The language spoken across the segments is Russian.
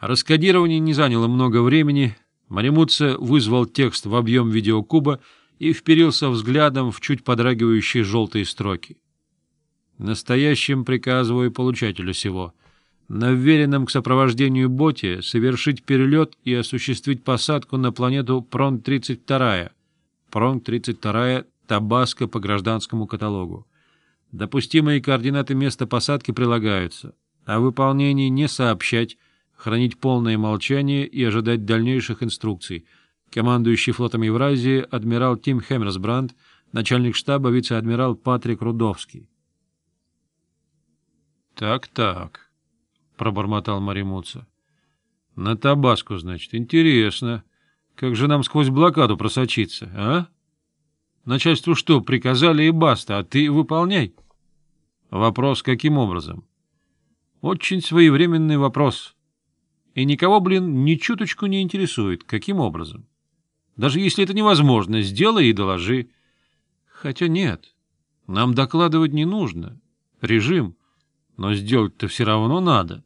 Раскодирование не заняло много времени. Маримутса вызвал текст в объем видеокуба и вперился взглядом в чуть подрагивающие желтые строки. Настоящим приказываю получателю сего, наверенным к сопровождению боте, совершить перелет и осуществить посадку на планету Прон-32, Прон-32 Табаско по гражданскому каталогу. Допустимые координаты места посадки прилагаются. А О выполнении не сообщать, хранить полное молчание и ожидать дальнейших инструкций. Командующий флотом Евразии адмирал Тим Хеммерсбранд, начальник штаба вице-адмирал Патрик Рудовский. Так, так, — пробормотал Маримуца. — На Табаску, значит. Интересно. Как же нам сквозь блокаду просочиться, а? Начальству что, приказали и баста, а ты выполняй. Вопрос, каким образом? Очень своевременный вопрос. — и никого, блин, ни чуточку не интересует, каким образом. Даже если это невозможно, сделай и доложи. Хотя нет, нам докладывать не нужно. Режим. Но сделать-то все равно надо.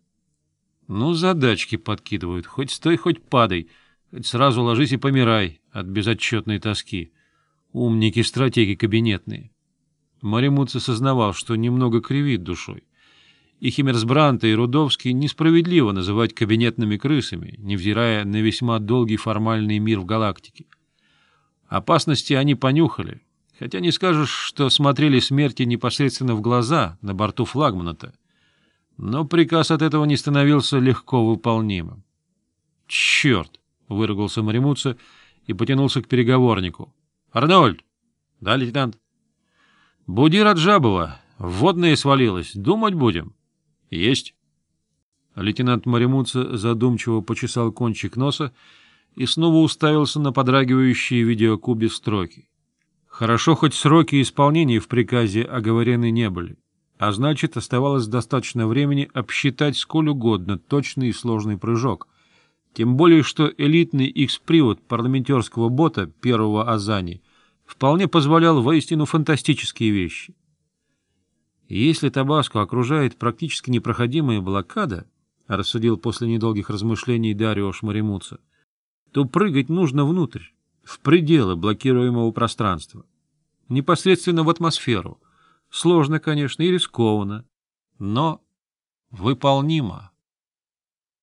Ну, задачки подкидывают. Хоть стой, хоть падай. Хоть сразу ложись и помирай от безотчетной тоски. Умники-стратеги кабинетные. Маримутце сознавал, что немного кривит душой. Их Эмерсбранта и Рудовский несправедливо называть кабинетными крысами, невзирая на весьма долгий формальный мир в галактике. Опасности они понюхали, хотя не скажешь, что смотрели смерти непосредственно в глаза на борту флагмана-то. Но приказ от этого не становился легко выполнимым. «Черт!» — выругался Маримуца и потянулся к переговорнику. «Арнольд!» «Да, лейтенант?» «Буди Раджабова!» Водное свалилось. Думать будем. «Есть». Лейтенант Маримуца задумчиво почесал кончик носа и снова уставился на подрагивающие видеокубе строки. Хорошо, хоть сроки исполнения в приказе оговорены не были, а значит, оставалось достаточно времени обсчитать сколь угодно точный и сложный прыжок, тем более что элитный X-привод парламентерского бота первого Азани вполне позволял воистину фантастические вещи. Если Табаско окружает практически непроходимая блокада, рассудил после недолгих размышлений Дарио Шмаримуца, то прыгать нужно внутрь, в пределы блокируемого пространства, непосредственно в атмосферу. Сложно, конечно, и рискованно, но выполнимо.